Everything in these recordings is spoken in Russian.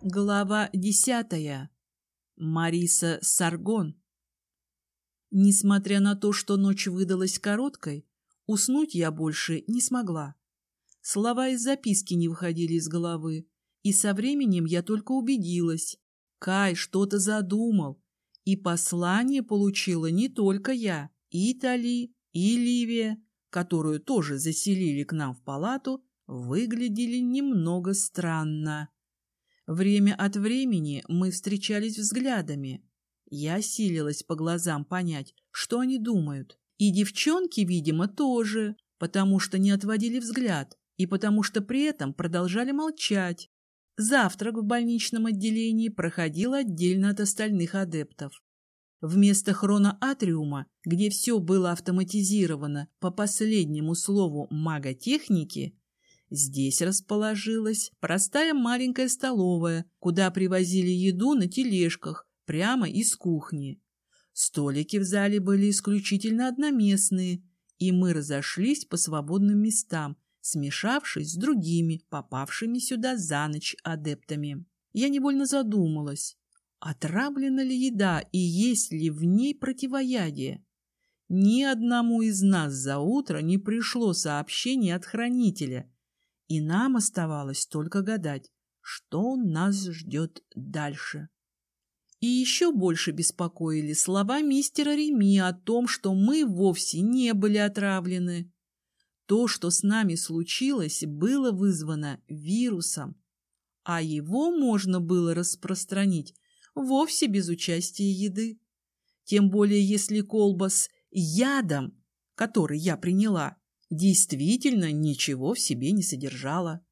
Глава десятая. Мариса Саргон. Несмотря на то, что ночь выдалась короткой, уснуть я больше не смогла. Слова из записки не выходили из головы, и со временем я только убедилась. Кай что-то задумал, и послание получила не только я, и Тали, и Ливия, которую тоже заселили к нам в палату, выглядели немного странно. Время от времени мы встречались взглядами. Я силилась по глазам понять, что они думают. И девчонки, видимо, тоже, потому что не отводили взгляд и потому что при этом продолжали молчать. Завтрак в больничном отделении проходил отдельно от остальных адептов. Вместо хроноатриума, где все было автоматизировано по последнему слову маготехники, Здесь расположилась простая маленькая столовая, куда привозили еду на тележках прямо из кухни. Столики в зале были исключительно одноместные, и мы разошлись по свободным местам, смешавшись с другими, попавшими сюда за ночь адептами. Я невольно задумалась, отравлена ли еда и есть ли в ней противоядие. Ни одному из нас за утро не пришло сообщение от хранителя – и нам оставалось только гадать, что нас ждет дальше. И еще больше беспокоили слова мистера Реми о том, что мы вовсе не были отравлены. То, что с нами случилось, было вызвано вирусом, а его можно было распространить вовсе без участия еды. Тем более, если колба с ядом, который я приняла, действительно ничего в себе не содержала.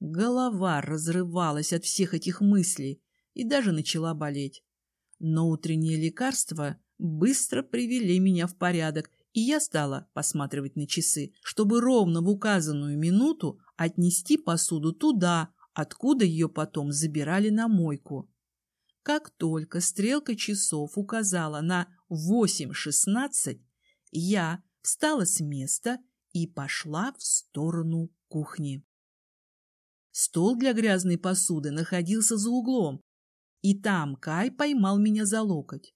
Голова разрывалась от всех этих мыслей и даже начала болеть. Но утренние лекарства быстро привели меня в порядок, и я стала посматривать на часы, чтобы ровно в указанную минуту отнести посуду туда, откуда ее потом забирали на мойку. Как только стрелка часов указала на 8.16, я встала с места и пошла в сторону кухни. Стол для грязной посуды находился за углом, и там Кай поймал меня за локоть.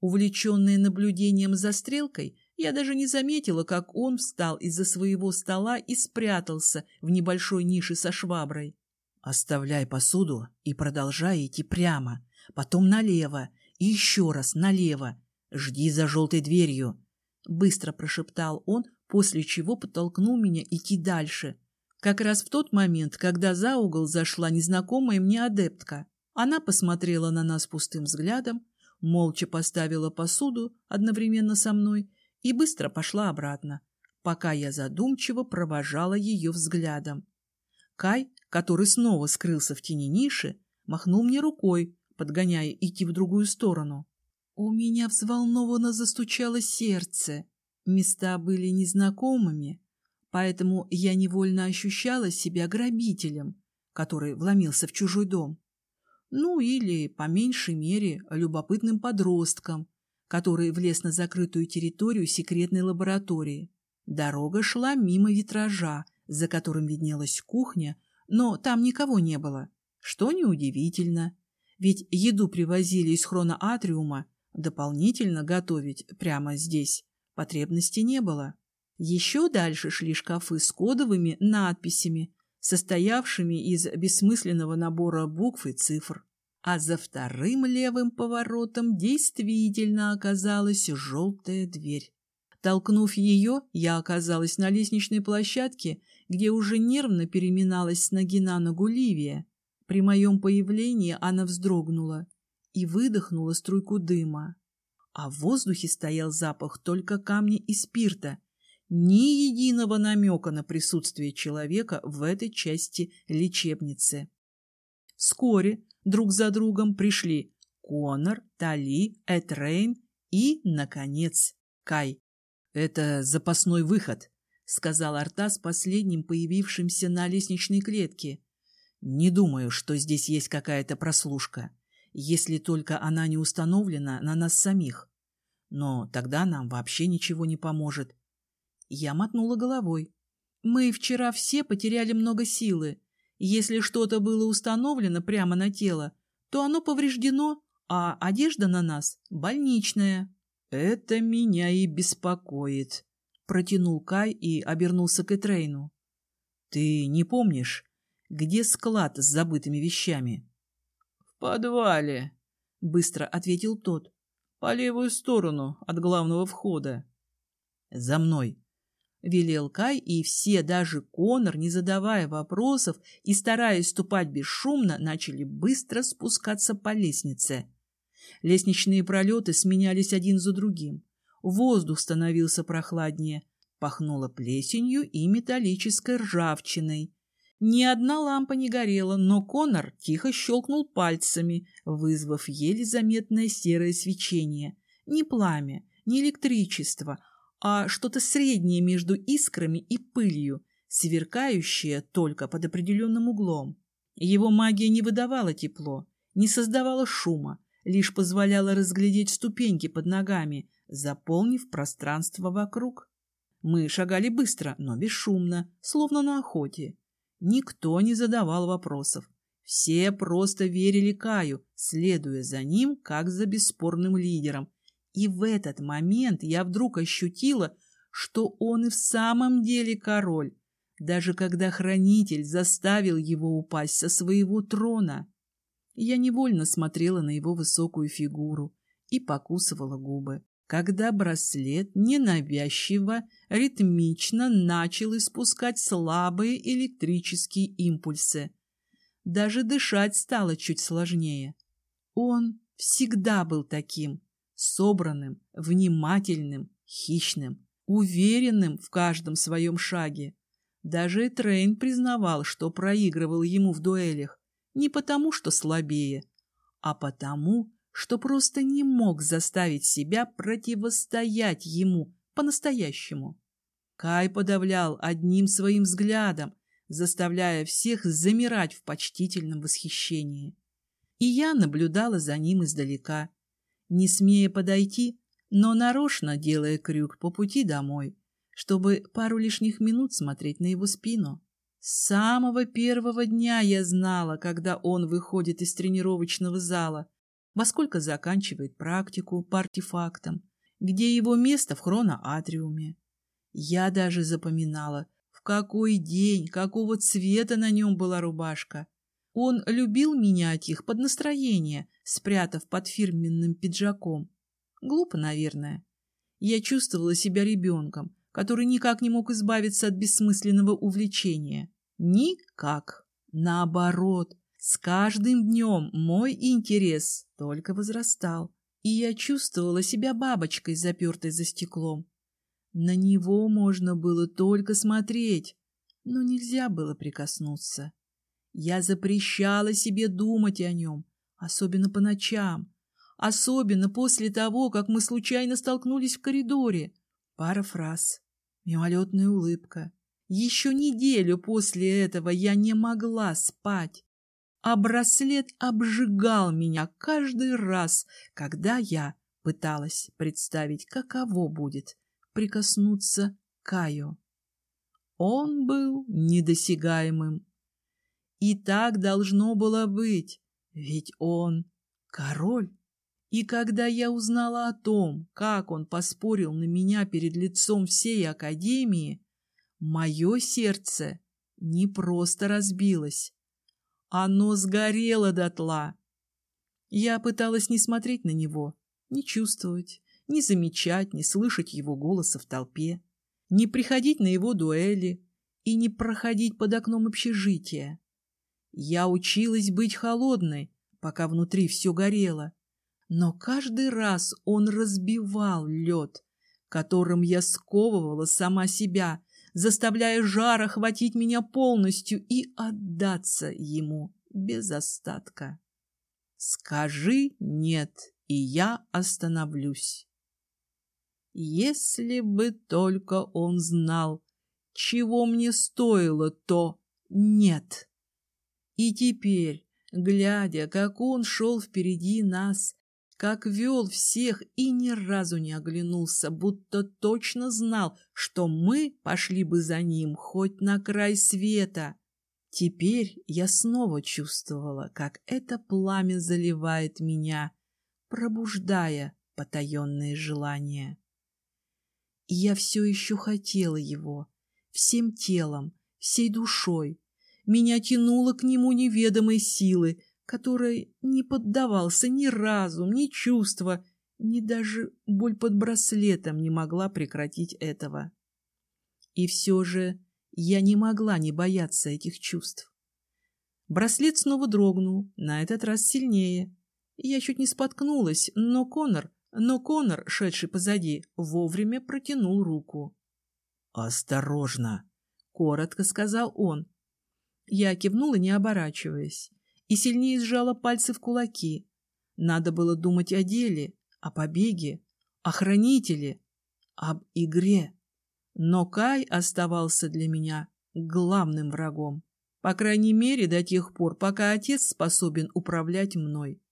Увлеченная наблюдением за стрелкой, я даже не заметила, как он встал из-за своего стола и спрятался в небольшой нише со шваброй. «Оставляй посуду и продолжай идти прямо, потом налево и еще раз налево. Жди за желтой дверью. — быстро прошептал он, после чего подтолкнул меня идти дальше. Как раз в тот момент, когда за угол зашла незнакомая мне адептка. Она посмотрела на нас пустым взглядом, молча поставила посуду одновременно со мной и быстро пошла обратно, пока я задумчиво провожала ее взглядом. Кай, который снова скрылся в тени ниши, махнул мне рукой, подгоняя идти в другую сторону. У меня взволнованно застучало сердце. Места были незнакомыми, поэтому я невольно ощущала себя грабителем, который вломился в чужой дом. Ну или, по меньшей мере, любопытным подростком, который влез на закрытую территорию секретной лаборатории. Дорога шла мимо витража, за которым виднелась кухня, но там никого не было, что неудивительно, ведь еду привозили из хроноатриума Дополнительно готовить прямо здесь потребности не было. Еще дальше шли шкафы с кодовыми надписями, состоявшими из бессмысленного набора букв и цифр. А за вторым левым поворотом действительно оказалась желтая дверь. Толкнув ее, я оказалась на лестничной площадке, где уже нервно переминалась с ноги на ногу Ливия. При моем появлении она вздрогнула и выдохнула струйку дыма. А в воздухе стоял запах только камня и спирта, ни единого намека на присутствие человека в этой части лечебницы. Вскоре друг за другом пришли Конор, Тали, Этрейн и, наконец, Кай. «Это запасной выход», — сказал Артас последним появившимся на лестничной клетке. «Не думаю, что здесь есть какая-то прослушка если только она не установлена на нас самих. Но тогда нам вообще ничего не поможет. Я мотнула головой. Мы вчера все потеряли много силы. Если что-то было установлено прямо на тело, то оно повреждено, а одежда на нас больничная. «Это меня и беспокоит», — протянул Кай и обернулся к Этрейну. «Ты не помнишь, где склад с забытыми вещами?» «В подвале», — быстро ответил тот. «По левую сторону от главного входа». «За мной», — велел Кай, и все, даже Конор, не задавая вопросов и стараясь ступать бесшумно, начали быстро спускаться по лестнице. Лестничные пролеты сменялись один за другим. Воздух становился прохладнее, пахнуло плесенью и металлической ржавчиной. Ни одна лампа не горела, но Конор тихо щелкнул пальцами, вызвав еле заметное серое свечение. Не пламя, не электричество, а что-то среднее между искрами и пылью, сверкающее только под определенным углом. Его магия не выдавала тепло, не создавала шума, лишь позволяла разглядеть ступеньки под ногами, заполнив пространство вокруг. Мы шагали быстро, но бесшумно, словно на охоте. Никто не задавал вопросов. Все просто верили Каю, следуя за ним, как за бесспорным лидером, и в этот момент я вдруг ощутила, что он и в самом деле король, даже когда хранитель заставил его упасть со своего трона. Я невольно смотрела на его высокую фигуру и покусывала губы, когда браслет ненавязчиво, ритмично начал испускать слабые электрические импульсы. Даже дышать стало чуть сложнее. Он всегда был таким, собранным, внимательным, хищным, уверенным в каждом своем шаге. Даже Трейн признавал, что проигрывал ему в дуэлях не потому, что слабее, а потому, что просто не мог заставить себя противостоять ему по-настоящему. Кай подавлял одним своим взглядом, заставляя всех замирать в почтительном восхищении. И я наблюдала за ним издалека, не смея подойти, но нарочно делая крюк по пути домой, чтобы пару лишних минут смотреть на его спину. С самого первого дня я знала, когда он выходит из тренировочного зала, во сколько заканчивает практику по артефактам, где его место в хроноатриуме. Я даже запоминала, в какой день, какого цвета на нем была рубашка, он любил менять их под настроение, спрятав под фирменным пиджаком. Глупо, наверное. Я чувствовала себя ребенком, который никак не мог избавиться от бессмысленного увлечения. Никак. Наоборот, с каждым днем мой интерес только возрастал, и я чувствовала себя бабочкой, запертой за стеклом. На него можно было только смотреть, но нельзя было прикоснуться. Я запрещала себе думать о нем, особенно по ночам, особенно после того, как мы случайно столкнулись в коридоре. Пара фраз, мимолетная улыбка. Еще неделю после этого я не могла спать, а браслет обжигал меня каждый раз, когда я пыталась представить, каково будет прикоснуться к Каю. Он был недосягаемым. И так должно было быть, ведь он король. И когда я узнала о том, как он поспорил на меня перед лицом всей Академии, мое сердце не просто разбилось. Оно сгорело дотла. Я пыталась не смотреть на него, не чувствовать, не замечать, не слышать его голоса в толпе, не приходить на его дуэли и не проходить под окном общежития. Я училась быть холодной, пока внутри все горело. Но каждый раз он разбивал лед, которым я сковывала сама себя, заставляя жар охватить меня полностью и отдаться ему без остатка. Скажи «нет», и я остановлюсь. Если бы только он знал, чего мне стоило то «нет». И теперь, глядя, как он шел впереди нас, как вел всех и ни разу не оглянулся, будто точно знал, что мы пошли бы за ним хоть на край света. Теперь я снова чувствовала, как это пламя заливает меня, пробуждая потаенные желания. И я все еще хотела его, всем телом, всей душой. Меня тянуло к нему неведомой силы, которой не поддавался ни разум, ни чувства, ни даже боль под браслетом не могла прекратить этого. И все же я не могла не бояться этих чувств. Браслет снова дрогнул, на этот раз сильнее. Я чуть не споткнулась, но Конор, но Конор, шедший позади, вовремя протянул руку. «Осторожно!» — коротко сказал он. Я кивнула, не оборачиваясь, и сильнее сжала пальцы в кулаки. Надо было думать о деле, о побеге, о хранителе, об игре. Но Кай оставался для меня главным врагом. По крайней мере, до тех пор, пока отец способен управлять мной.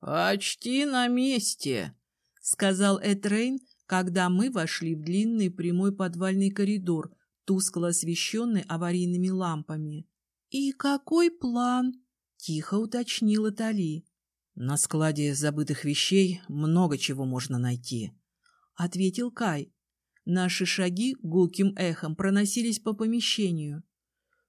«Почти на месте», — сказал Этрейн, когда мы вошли в длинный прямой подвальный коридор, тускло освещенный аварийными лампами. «И какой план?» — тихо уточнила Тали. «На складе забытых вещей много чего можно найти», — ответил Кай. Наши шаги гулким эхом проносились по помещению.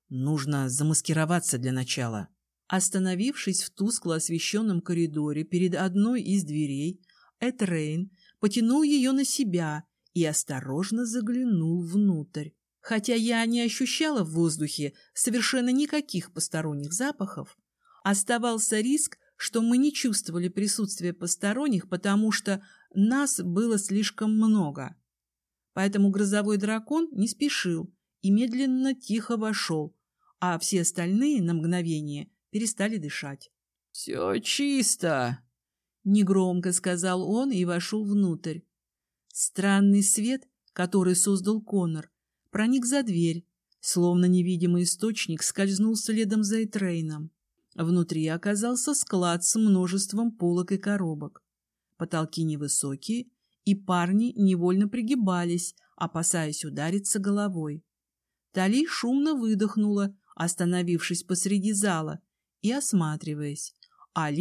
«Нужно замаскироваться для начала». Остановившись в тускло освещенном коридоре перед одной из дверей, Этрейн потянул ее на себя и осторожно заглянул внутрь. Хотя я не ощущала в воздухе совершенно никаких посторонних запахов, оставался риск, что мы не чувствовали присутствия посторонних, потому что нас было слишком много. Поэтому грозовой дракон не спешил и медленно тихо вошел, а все остальные на мгновение перестали дышать. — Все чисто! — негромко сказал он и вошел внутрь. Странный свет, который создал Конор, проник за дверь, словно невидимый источник скользнул следом за Этрейном. Внутри оказался склад с множеством полок и коробок. Потолки невысокие, и парни невольно пригибались, опасаясь удариться головой. Тали шумно выдохнула, остановившись посреди зала и осматриваясь. А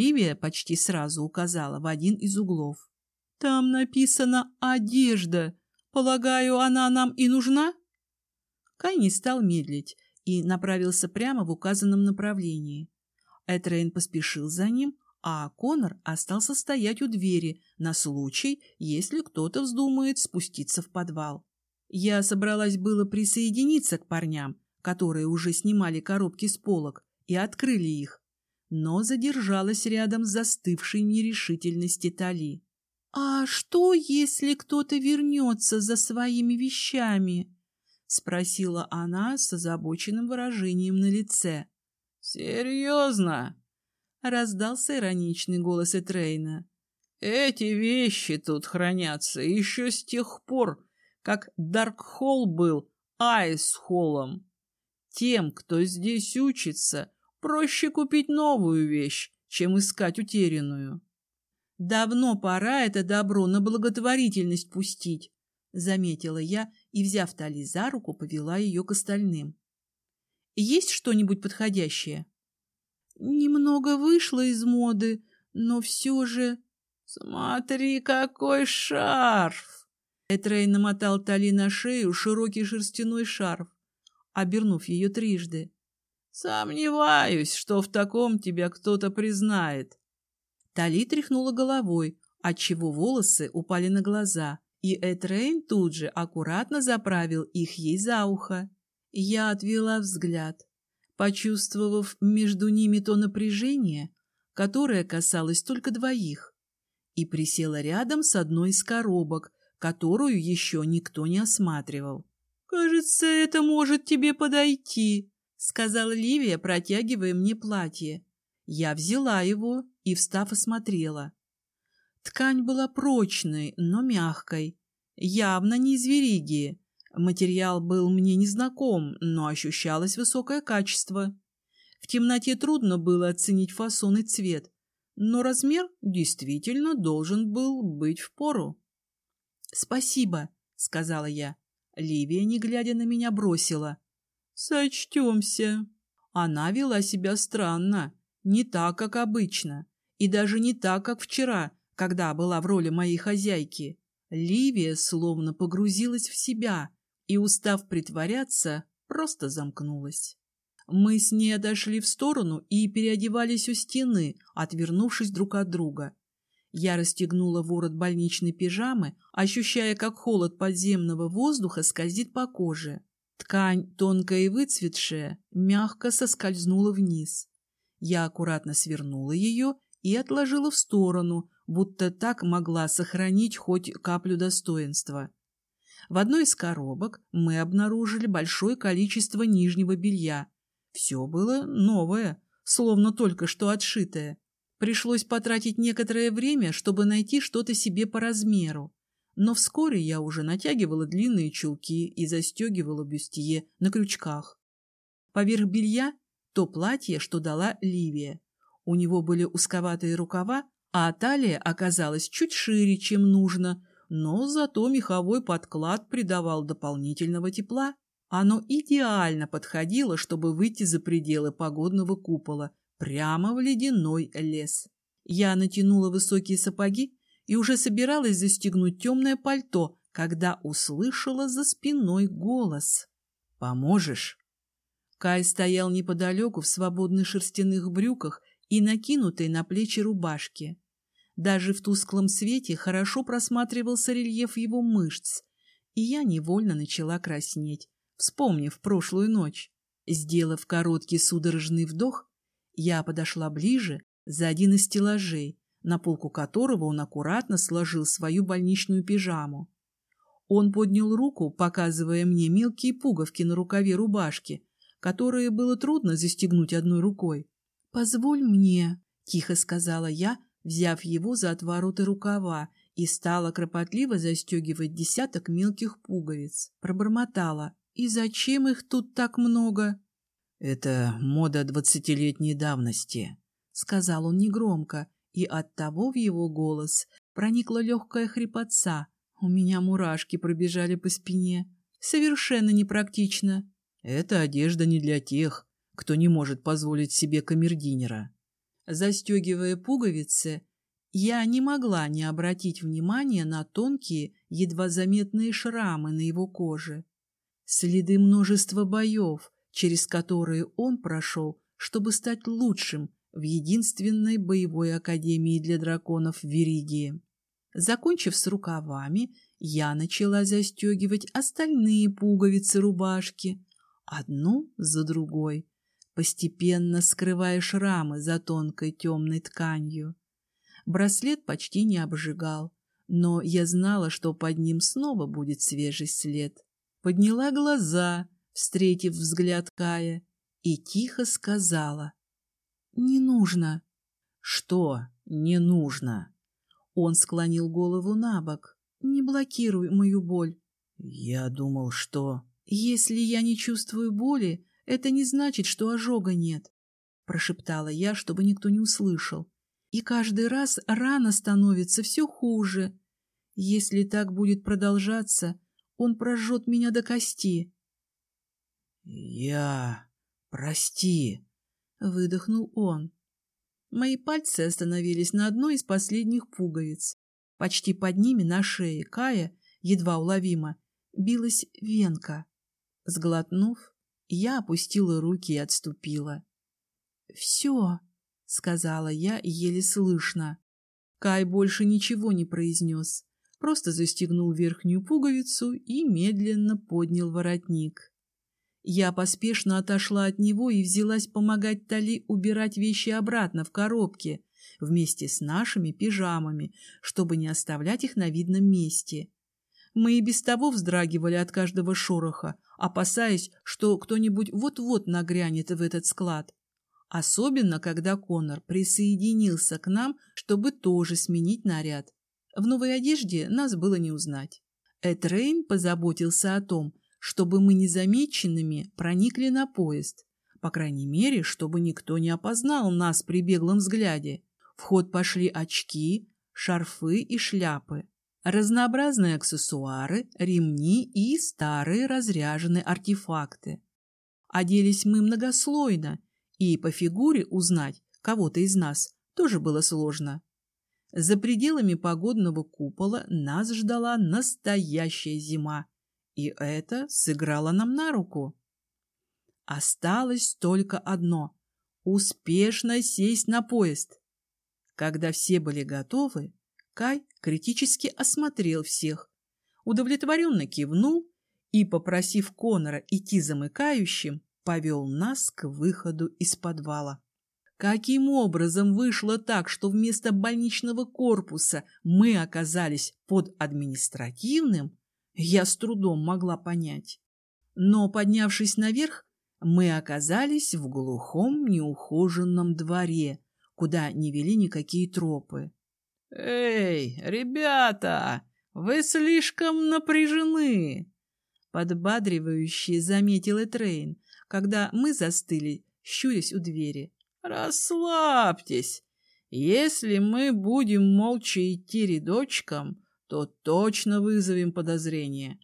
почти сразу указала в один из углов. «Там написано «одежда». Полагаю, она нам и нужна?» Кай не стал медлить и направился прямо в указанном направлении. Этрейн поспешил за ним, а Конор остался стоять у двери на случай, если кто-то вздумает спуститься в подвал. Я собралась было присоединиться к парням, которые уже снимали коробки с полок и открыли их, но задержалась рядом с застывшей нерешительности Тали. «А что, если кто-то вернется за своими вещами?» — спросила она с озабоченным выражением на лице. «Серьезно?» раздался ироничный голос Этрейна. Эти вещи тут хранятся еще с тех пор, как Даркхолл был Айсхоллом. Тем, кто здесь учится, проще купить новую вещь, чем искать утерянную. Давно пора это добро на благотворительность пустить, заметила я и, взяв Тали за руку, повела ее к остальным. Есть что-нибудь подходящее? Немного вышло из моды, но все же... «Смотри, какой шарф!» Этрей намотал Тали на шею широкий шерстяной шарф, обернув ее трижды. «Сомневаюсь, что в таком тебя кто-то признает». Тали тряхнула головой, отчего волосы упали на глаза, и Этрейн тут же аккуратно заправил их ей за ухо. Я отвела взгляд почувствовав между ними то напряжение, которое касалось только двоих, и присела рядом с одной из коробок, которую еще никто не осматривал. «Кажется, это может тебе подойти», — сказала Ливия, протягивая мне платье. Я взяла его и, встав, осмотрела. Ткань была прочной, но мягкой, явно не из вериги, Материал был мне незнаком, но ощущалось высокое качество. В темноте трудно было оценить фасон и цвет, но размер действительно должен был быть в пору. «Спасибо», — сказала я. Ливия, не глядя на меня, бросила. Сочтемся. Она вела себя странно, не так, как обычно, и даже не так, как вчера, когда была в роли моей хозяйки. Ливия словно погрузилась в себя и, устав притворяться, просто замкнулась. Мы с ней отошли в сторону и переодевались у стены, отвернувшись друг от друга. Я расстегнула ворот больничной пижамы, ощущая, как холод подземного воздуха скользит по коже. Ткань, тонкая и выцветшая, мягко соскользнула вниз. Я аккуратно свернула ее и отложила в сторону, будто так могла сохранить хоть каплю достоинства. В одной из коробок мы обнаружили большое количество нижнего белья. Все было новое, словно только что отшитое. Пришлось потратить некоторое время, чтобы найти что-то себе по размеру. Но вскоре я уже натягивала длинные чулки и застегивала бюстье на крючках. Поверх белья то платье, что дала Ливия. У него были узковатые рукава, а талия оказалась чуть шире, чем нужно, но зато меховой подклад придавал дополнительного тепла. Оно идеально подходило, чтобы выйти за пределы погодного купола, прямо в ледяной лес. Я натянула высокие сапоги и уже собиралась застегнуть темное пальто, когда услышала за спиной голос. «Поможешь?» Кай стоял неподалеку в свободных шерстяных брюках и накинутой на плечи рубашке. Даже в тусклом свете хорошо просматривался рельеф его мышц, и я невольно начала краснеть, вспомнив прошлую ночь. Сделав короткий судорожный вдох, я подошла ближе за один из стеллажей, на полку которого он аккуратно сложил свою больничную пижаму. Он поднял руку, показывая мне мелкие пуговки на рукаве рубашки, которые было трудно застегнуть одной рукой. «Позволь мне», — тихо сказала я, взяв его за отвороты рукава, и стала кропотливо застегивать десяток мелких пуговиц. Пробормотала. «И зачем их тут так много?» «Это мода двадцатилетней давности», — сказал он негромко, и оттого в его голос проникла легкая хрипотца. У меня мурашки пробежали по спине. Совершенно непрактично. «Это одежда не для тех, кто не может позволить себе камердинера. Застегивая пуговицы, я не могла не обратить внимания на тонкие, едва заметные шрамы на его коже. Следы множества боев, через которые он прошел, чтобы стать лучшим в единственной боевой академии для драконов Веригии. Закончив с рукавами, я начала застегивать остальные пуговицы рубашки, одну за другой, постепенно скрывая шрамы за тонкой темной тканью. Браслет почти не обжигал, но я знала, что под ним снова будет свежий след. Подняла глаза, встретив взгляд Кая, и тихо сказала. «Не нужно». «Что не нужно?» Он склонил голову на бок. «Не блокируй мою боль». «Я думал, что...» «Если я не чувствую боли, это не значит, что ожога нет, — прошептала я, чтобы никто не услышал. И каждый раз рана становится все хуже. Если так будет продолжаться, он прожжет меня до кости. — Я... прости, — выдохнул он. Мои пальцы остановились на одной из последних пуговиц. Почти под ними на шее Кая, едва уловимо, билась венка. Сглотнув, я опустила руки и отступила. «Все», — сказала я еле слышно. Кай больше ничего не произнес, просто застегнул верхнюю пуговицу и медленно поднял воротник. Я поспешно отошла от него и взялась помогать Тали убирать вещи обратно в коробке вместе с нашими пижамами, чтобы не оставлять их на видном месте. Мы и без того вздрагивали от каждого шороха, опасаясь, что кто-нибудь вот-вот нагрянет в этот склад. Особенно, когда Конор присоединился к нам, чтобы тоже сменить наряд. В новой одежде нас было не узнать. Этрейн позаботился о том, чтобы мы незамеченными проникли на поезд. По крайней мере, чтобы никто не опознал нас при беглом взгляде. В ход пошли очки, шарфы и шляпы разнообразные аксессуары, ремни и старые разряженные артефакты. Оделись мы многослойно, и по фигуре узнать кого-то из нас тоже было сложно. За пределами погодного купола нас ждала настоящая зима, и это сыграло нам на руку. Осталось только одно — успешно сесть на поезд. Когда все были готовы, Кай критически осмотрел всех, удовлетворенно кивнул и, попросив Конора идти замыкающим, повел нас к выходу из подвала. Каким образом вышло так, что вместо больничного корпуса мы оказались под административным, я с трудом могла понять. Но, поднявшись наверх, мы оказались в глухом неухоженном дворе, куда не вели никакие тропы. «Эй, ребята, вы слишком напряжены!» Подбадривающе заметил Этрейн, когда мы застыли, щурясь у двери. «Расслабьтесь! Если мы будем молча идти рядочком, то точно вызовем подозрение.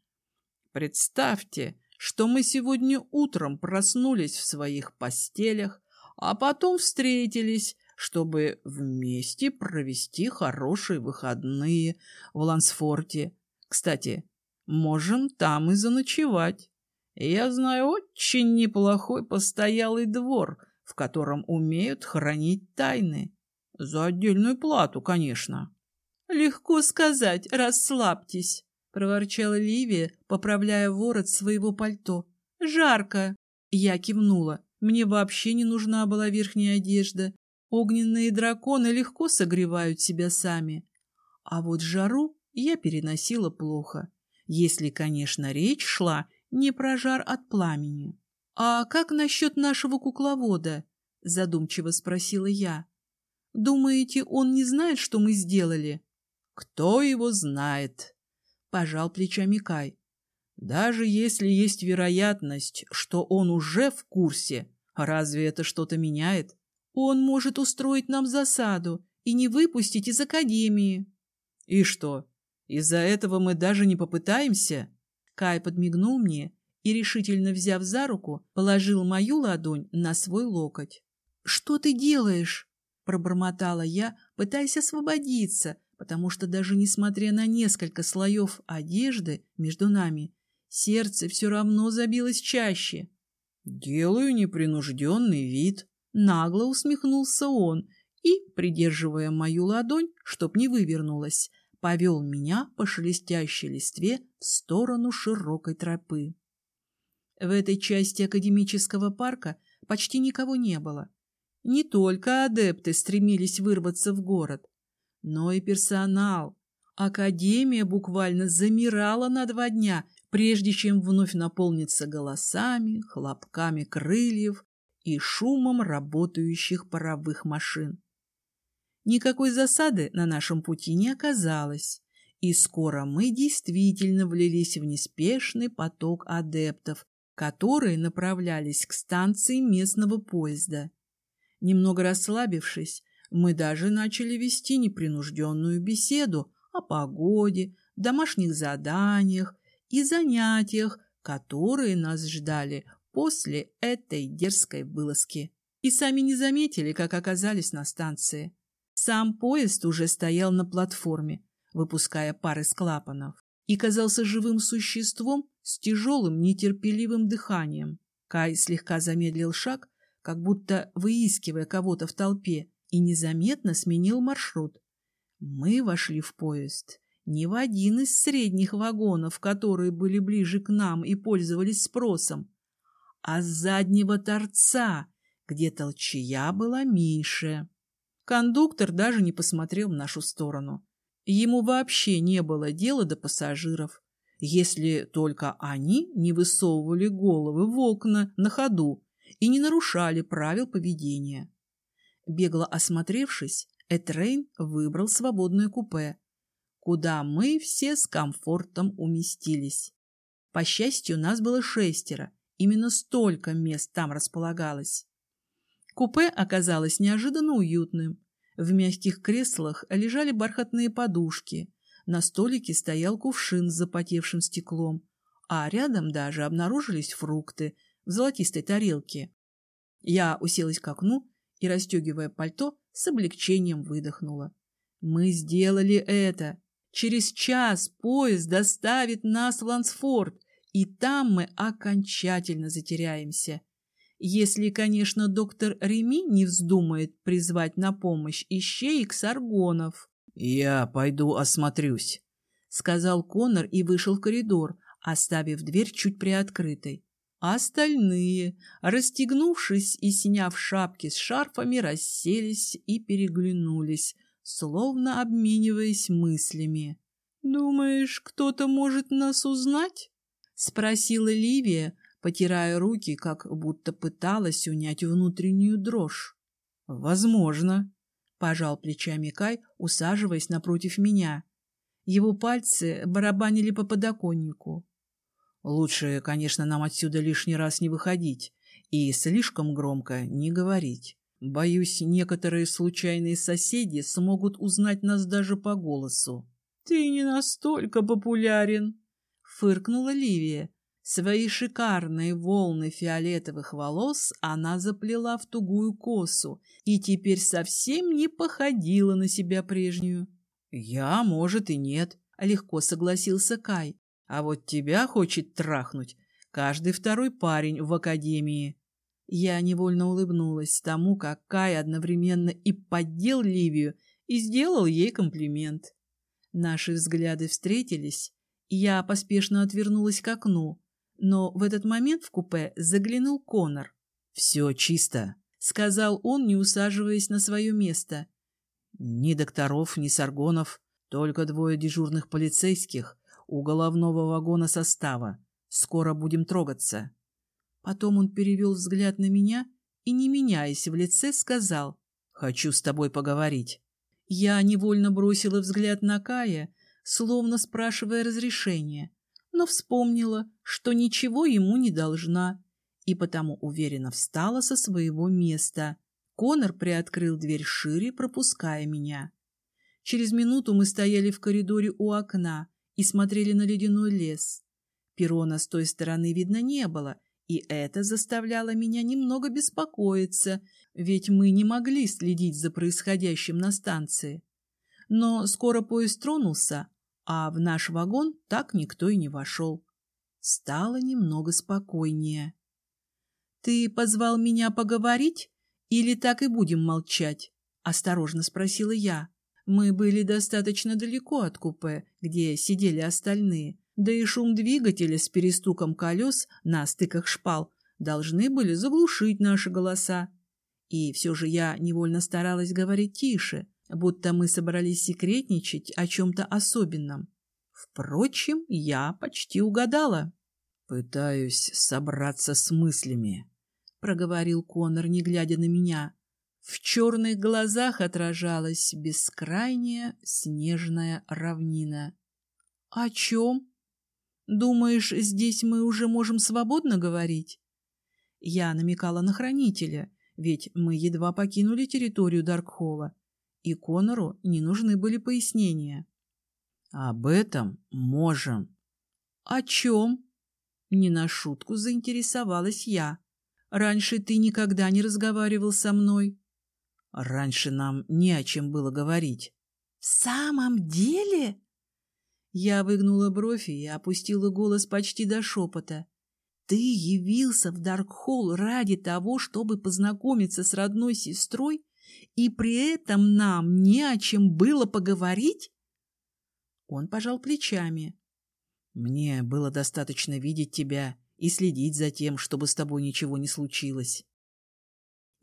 Представьте, что мы сегодня утром проснулись в своих постелях, а потом встретились, чтобы вместе провести хорошие выходные в Лансфорте. Кстати, можем там и заночевать. Я знаю очень неплохой постоялый двор, в котором умеют хранить тайны. За отдельную плату, конечно. «Легко сказать, расслабьтесь», — проворчала Ливия, поправляя ворот своего пальто. «Жарко!» Я кивнула. Мне вообще не нужна была верхняя одежда. Огненные драконы легко согревают себя сами. А вот жару я переносила плохо. Если, конечно, речь шла не про жар от пламени. «А как насчет нашего кукловода?» — задумчиво спросила я. «Думаете, он не знает, что мы сделали?» Кто его знает? Пожал плечами Кай. Даже если есть вероятность, что он уже в курсе, разве это что-то меняет? Он может устроить нам засаду и не выпустить из академии. И что, из-за этого мы даже не попытаемся? Кай подмигнул мне и, решительно взяв за руку, положил мою ладонь на свой локоть. «Что ты делаешь?» — пробормотала я, пытаясь освободиться, потому что даже несмотря на несколько слоев одежды между нами, сердце все равно забилось чаще. «Делаю непринужденный вид», — нагло усмехнулся он и, придерживая мою ладонь, чтоб не вывернулась, повел меня по шелестящей листве в сторону широкой тропы. В этой части академического парка почти никого не было. Не только адепты стремились вырваться в город, но и персонал. Академия буквально замирала на два дня, прежде чем вновь наполниться голосами, хлопками крыльев и шумом работающих паровых машин. Никакой засады на нашем пути не оказалось, и скоро мы действительно влились в неспешный поток адептов, которые направлялись к станции местного поезда. Немного расслабившись, мы даже начали вести непринужденную беседу о погоде, домашних заданиях и занятиях, которые нас ждали после этой дерзкой вылазки. И сами не заметили, как оказались на станции. Сам поезд уже стоял на платформе, выпуская пары с клапанов, и казался живым существом с тяжелым, нетерпеливым дыханием. Кай слегка замедлил шаг, как будто выискивая кого-то в толпе, и незаметно сменил маршрут. Мы вошли в поезд не в один из средних вагонов, которые были ближе к нам и пользовались спросом, а с заднего торца, где толчая была меньше. Кондуктор даже не посмотрел в нашу сторону. Ему вообще не было дела до пассажиров, если только они не высовывали головы в окна на ходу и не нарушали правил поведения. Бегло осмотревшись, Этрейн выбрал свободное купе, куда мы все с комфортом уместились. По счастью, нас было шестеро, именно столько мест там располагалось. Купе оказалось неожиданно уютным. В мягких креслах лежали бархатные подушки, на столике стоял кувшин с запотевшим стеклом, а рядом даже обнаружились фрукты, в золотистой тарелке. Я уселась к окну и, расстегивая пальто, с облегчением выдохнула. Мы сделали это. Через час поезд доставит нас в Лансфорд, и там мы окончательно затеряемся. Если, конечно, доктор Реми не вздумает призвать на помощь ищеек Саргонов. — Я пойду осмотрюсь, — сказал Конор и вышел в коридор, оставив дверь чуть приоткрытой. А остальные, расстегнувшись и сняв шапки с шарфами, расселись и переглянулись, словно обмениваясь мыслями. «Думаешь, кто-то может нас узнать?» — спросила Ливия, потирая руки, как будто пыталась унять внутреннюю дрожь. «Возможно», — пожал плечами Кай, усаживаясь напротив меня. Его пальцы барабанили по подоконнику. Лучше, конечно, нам отсюда лишний раз не выходить и слишком громко не говорить. Боюсь, некоторые случайные соседи смогут узнать нас даже по голосу. — Ты не настолько популярен, — фыркнула Ливия. Свои шикарные волны фиолетовых волос она заплела в тугую косу и теперь совсем не походила на себя прежнюю. — Я, может, и нет, — легко согласился Кай. А вот тебя хочет трахнуть каждый второй парень в академии. Я невольно улыбнулась тому, как Кай одновременно и поддел Ливию, и сделал ей комплимент. Наши взгляды встретились, я поспешно отвернулась к окну, но в этот момент в купе заглянул Конор. «Все чисто», — сказал он, не усаживаясь на свое место. «Ни докторов, ни саргонов, только двое дежурных полицейских, у головного вагона состава. Скоро будем трогаться. Потом он перевел взгляд на меня и, не меняясь в лице, сказал «Хочу с тобой поговорить». Я невольно бросила взгляд на Кая, словно спрашивая разрешения, но вспомнила, что ничего ему не должна, и потому уверенно встала со своего места. Конор приоткрыл дверь шире, пропуская меня. Через минуту мы стояли в коридоре у окна, и смотрели на ледяной лес. Перона с той стороны видно не было, и это заставляло меня немного беспокоиться, ведь мы не могли следить за происходящим на станции. Но скоро поезд тронулся, а в наш вагон так никто и не вошел. Стало немного спокойнее. — Ты позвал меня поговорить или так и будем молчать? — осторожно спросила я. Мы были достаточно далеко от купе, где сидели остальные, да и шум двигателя с перестуком колес на стыках шпал должны были заглушить наши голоса. И все же я невольно старалась говорить тише, будто мы собрались секретничать о чем-то особенном. Впрочем, я почти угадала. «Пытаюсь собраться с мыслями», — проговорил Конор, не глядя на меня. В черных глазах отражалась бескрайняя снежная равнина. — О чем? Думаешь, здесь мы уже можем свободно говорить? Я намекала на хранителя, ведь мы едва покинули территорию Даркхолла, и Конору не нужны были пояснения. — Об этом можем. — О чем? Не на шутку заинтересовалась я. Раньше ты никогда не разговаривал со мной. Раньше нам не о чем было говорить. — В самом деле? Я выгнула бровь и опустила голос почти до шепота. — Ты явился в Даркхолл ради того, чтобы познакомиться с родной сестрой, и при этом нам не о чем было поговорить? Он пожал плечами. — Мне было достаточно видеть тебя и следить за тем, чтобы с тобой ничего не случилось.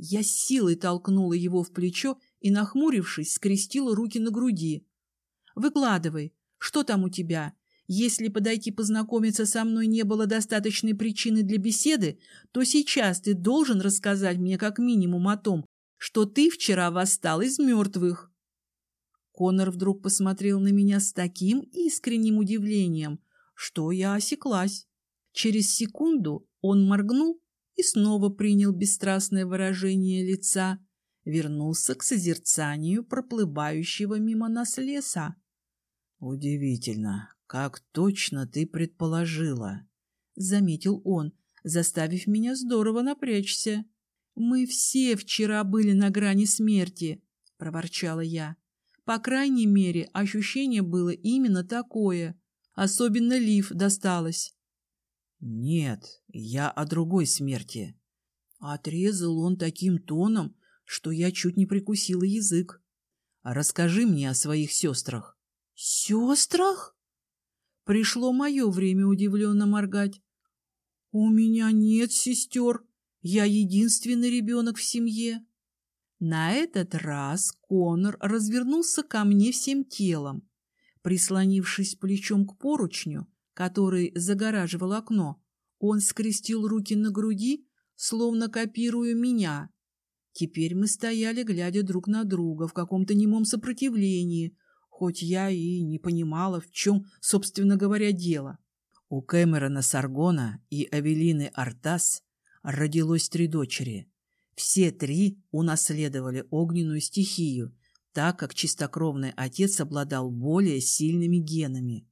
Я силой толкнула его в плечо и, нахмурившись, скрестила руки на груди. «Выкладывай. Что там у тебя? Если подойти познакомиться со мной не было достаточной причины для беседы, то сейчас ты должен рассказать мне как минимум о том, что ты вчера восстал из мертвых». Конор вдруг посмотрел на меня с таким искренним удивлением, что я осеклась. Через секунду он моргнул и снова принял бесстрастное выражение лица, вернулся к созерцанию проплывающего мимо нас леса. — Удивительно, как точно ты предположила, — заметил он, заставив меня здорово напрячься. «Мы все вчера были на грани смерти», — проворчала я. «По крайней мере, ощущение было именно такое. Особенно Лив досталось». «Нет, я о другой смерти». Отрезал он таким тоном, что я чуть не прикусила язык. «Расскажи мне о своих сестрах». «Сестрах?» Пришло мое время удивленно моргать. «У меня нет сестер. Я единственный ребенок в семье». На этот раз Конор развернулся ко мне всем телом. Прислонившись плечом к поручню, который загораживал окно, он скрестил руки на груди, словно копируя меня. Теперь мы стояли, глядя друг на друга, в каком-то немом сопротивлении, хоть я и не понимала, в чем, собственно говоря, дело. У Кэмерона Саргона и Авелины Артас родилось три дочери. Все три унаследовали огненную стихию, так как чистокровный отец обладал более сильными генами.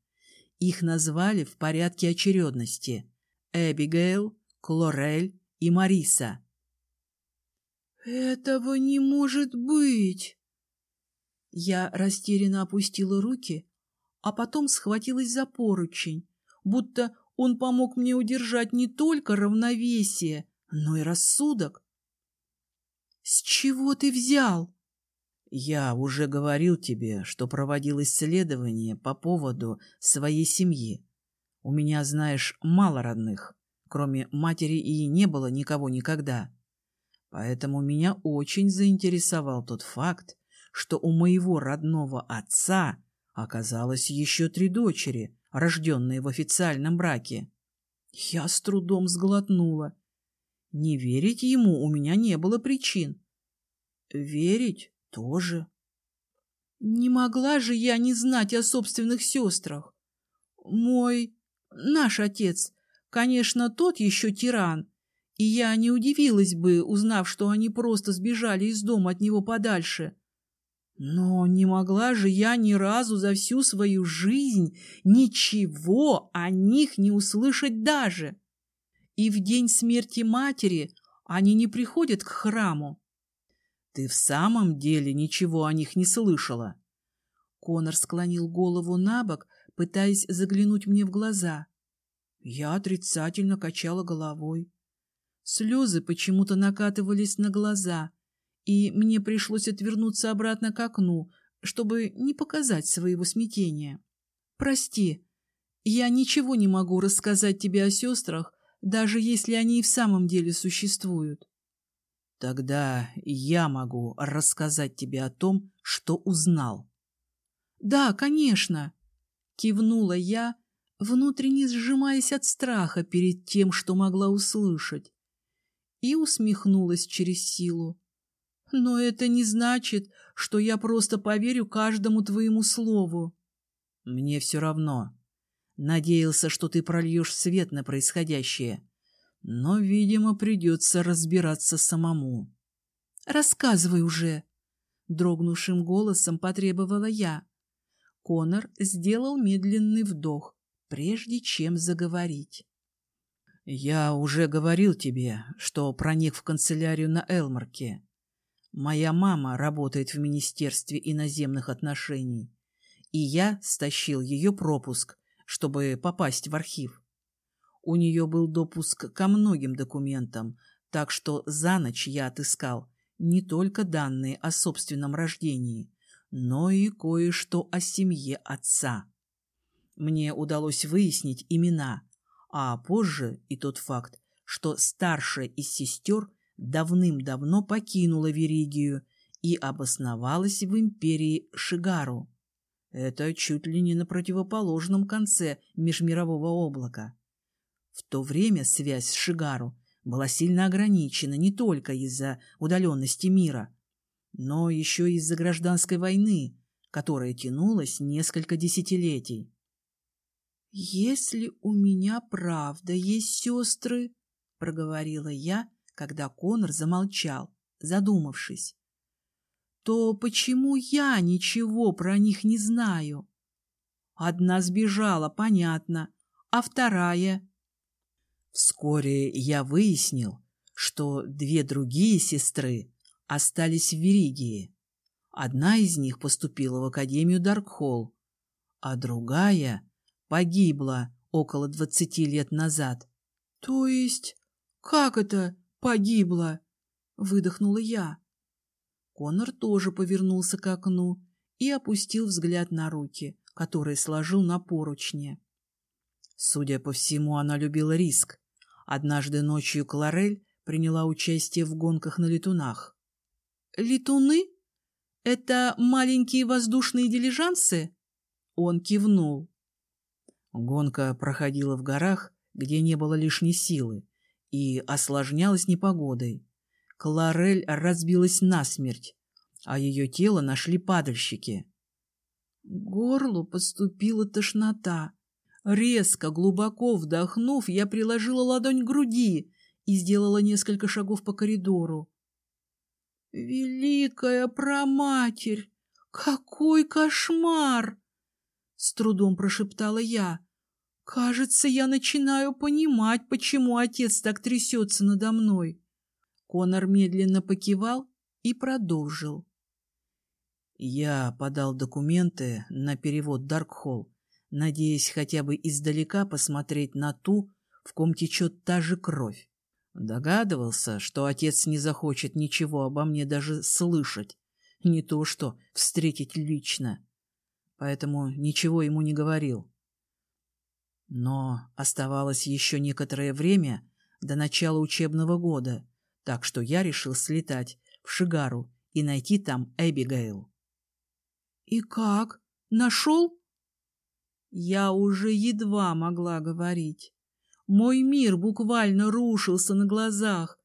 Их назвали в порядке очередности – Эбигейл, Клорель и Мариса. «Этого не может быть!» Я растерянно опустила руки, а потом схватилась за поручень, будто он помог мне удержать не только равновесие, но и рассудок. «С чего ты взял?» «Я уже говорил тебе, что проводил исследование по поводу своей семьи. У меня, знаешь, мало родных. Кроме матери и не было никого никогда. Поэтому меня очень заинтересовал тот факт, что у моего родного отца оказалось еще три дочери, рожденные в официальном браке. Я с трудом сглотнула. Не верить ему у меня не было причин. Верить тоже. Не могла же я не знать о собственных сестрах. Мой, наш отец, конечно, тот еще тиран, и я не удивилась бы, узнав, что они просто сбежали из дома от него подальше. Но не могла же я ни разу за всю свою жизнь ничего о них не услышать даже. И в день смерти матери они не приходят к храму. Ты в самом деле ничего о них не слышала? Конор склонил голову на бок, пытаясь заглянуть мне в глаза. Я отрицательно качала головой. Слезы почему-то накатывались на глаза, и мне пришлось отвернуться обратно к окну, чтобы не показать своего смятения. «Прости, я ничего не могу рассказать тебе о сестрах, даже если они и в самом деле существуют». «Тогда я могу рассказать тебе о том, что узнал». «Да, конечно», — кивнула я, внутренне сжимаясь от страха перед тем, что могла услышать, и усмехнулась через силу. Но это не значит, что я просто поверю каждому твоему слову. Мне все равно. Надеялся, что ты прольешь свет на происходящее. Но, видимо, придется разбираться самому. Рассказывай уже. Дрогнувшим голосом потребовала я. Конор сделал медленный вдох, прежде чем заговорить. «Я уже говорил тебе, что проник в канцелярию на Элмарке. Моя мама работает в Министерстве иноземных отношений, и я стащил ее пропуск, чтобы попасть в архив. У нее был допуск ко многим документам, так что за ночь я отыскал не только данные о собственном рождении, но и кое-что о семье отца. Мне удалось выяснить имена, а позже и тот факт, что старшая из сестер давным-давно покинула Веригию и обосновалась в империи Шигару. Это чуть ли не на противоположном конце межмирового облака. В то время связь с Шигару была сильно ограничена не только из-за удаленности мира, но еще из-за гражданской войны, которая тянулась несколько десятилетий. «Если у меня правда есть сестры», — проговорила я, когда Конор замолчал, задумавшись. То почему я ничего про них не знаю? Одна сбежала, понятно, а вторая... Вскоре я выяснил, что две другие сестры остались в Веригии. Одна из них поступила в Академию Даркхолл, а другая погибла около двадцати лет назад. — То есть как это погибла? — выдохнула я. Конор тоже повернулся к окну и опустил взгляд на руки, которые сложил на поручне. Судя по всему, она любила риск. Однажды ночью Кларель приняла участие в гонках на летунах. «Летуны? Это маленькие воздушные дилижансы?» Он кивнул. Гонка проходила в горах, где не было лишней силы, и осложнялась непогодой. Кларель разбилась насмерть, а ее тело нашли падальщики. горлу подступила тошнота. Резко, глубоко вдохнув, я приложила ладонь к груди и сделала несколько шагов по коридору. «Великая проматерь! Какой кошмар!» С трудом прошептала я. «Кажется, я начинаю понимать, почему отец так трясется надо мной». Конор медленно покивал и продолжил. Я подал документы на перевод Даркхолл, надеясь хотя бы издалека посмотреть на ту, в ком течет та же кровь. Догадывался, что отец не захочет ничего обо мне даже слышать, не то что встретить лично, поэтому ничего ему не говорил. Но оставалось еще некоторое время до начала учебного года, так что я решил слетать в Шигару и найти там Эбигейл. — И как? Нашел? Я уже едва могла говорить. Мой мир буквально рушился на глазах.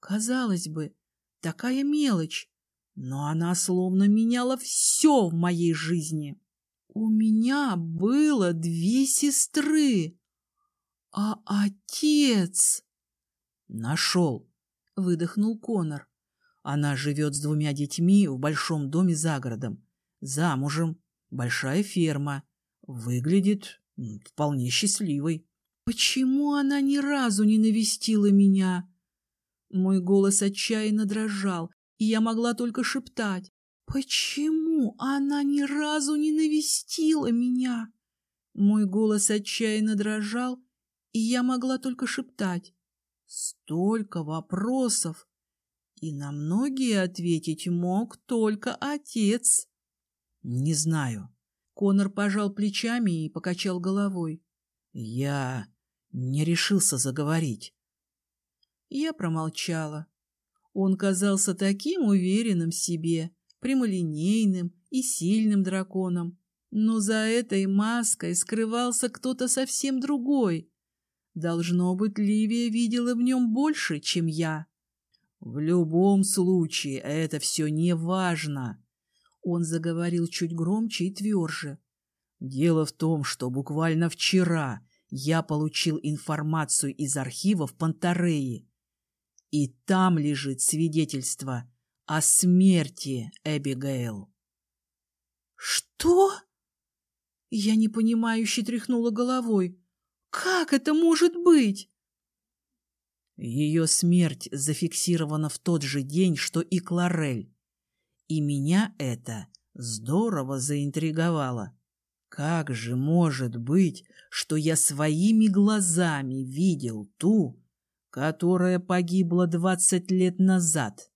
Казалось бы, такая мелочь, но она словно меняла все в моей жизни. У меня было две сестры, а отец... Нашел. — выдохнул Конор. Она живет с двумя детьми в большом доме за городом. Замужем. Большая ферма. Выглядит вполне счастливой. Почему она ни разу не навестила меня? Мой голос отчаянно дрожал, и я могла только шептать. Почему она ни разу не навестила меня? Мой голос отчаянно дрожал, и я могла только шептать. Столько вопросов! И на многие ответить мог только отец. Не знаю. Конор пожал плечами и покачал головой. Я не решился заговорить. Я промолчала. Он казался таким уверенным в себе, прямолинейным и сильным драконом. Но за этой маской скрывался кто-то совсем другой, Должно быть, Ливия видела в нем больше, чем я. В любом случае, это все не важно. Он заговорил чуть громче и тверже. Дело в том, что буквально вчера я получил информацию из архивов Пантареи. И там лежит свидетельство о смерти Эбигейл. «Что?» Я непонимающе тряхнула головой. Как это может быть? Ее смерть зафиксирована в тот же день, что и Кларель. И меня это здорово заинтриговало. Как же может быть, что я своими глазами видел ту, которая погибла двадцать лет назад?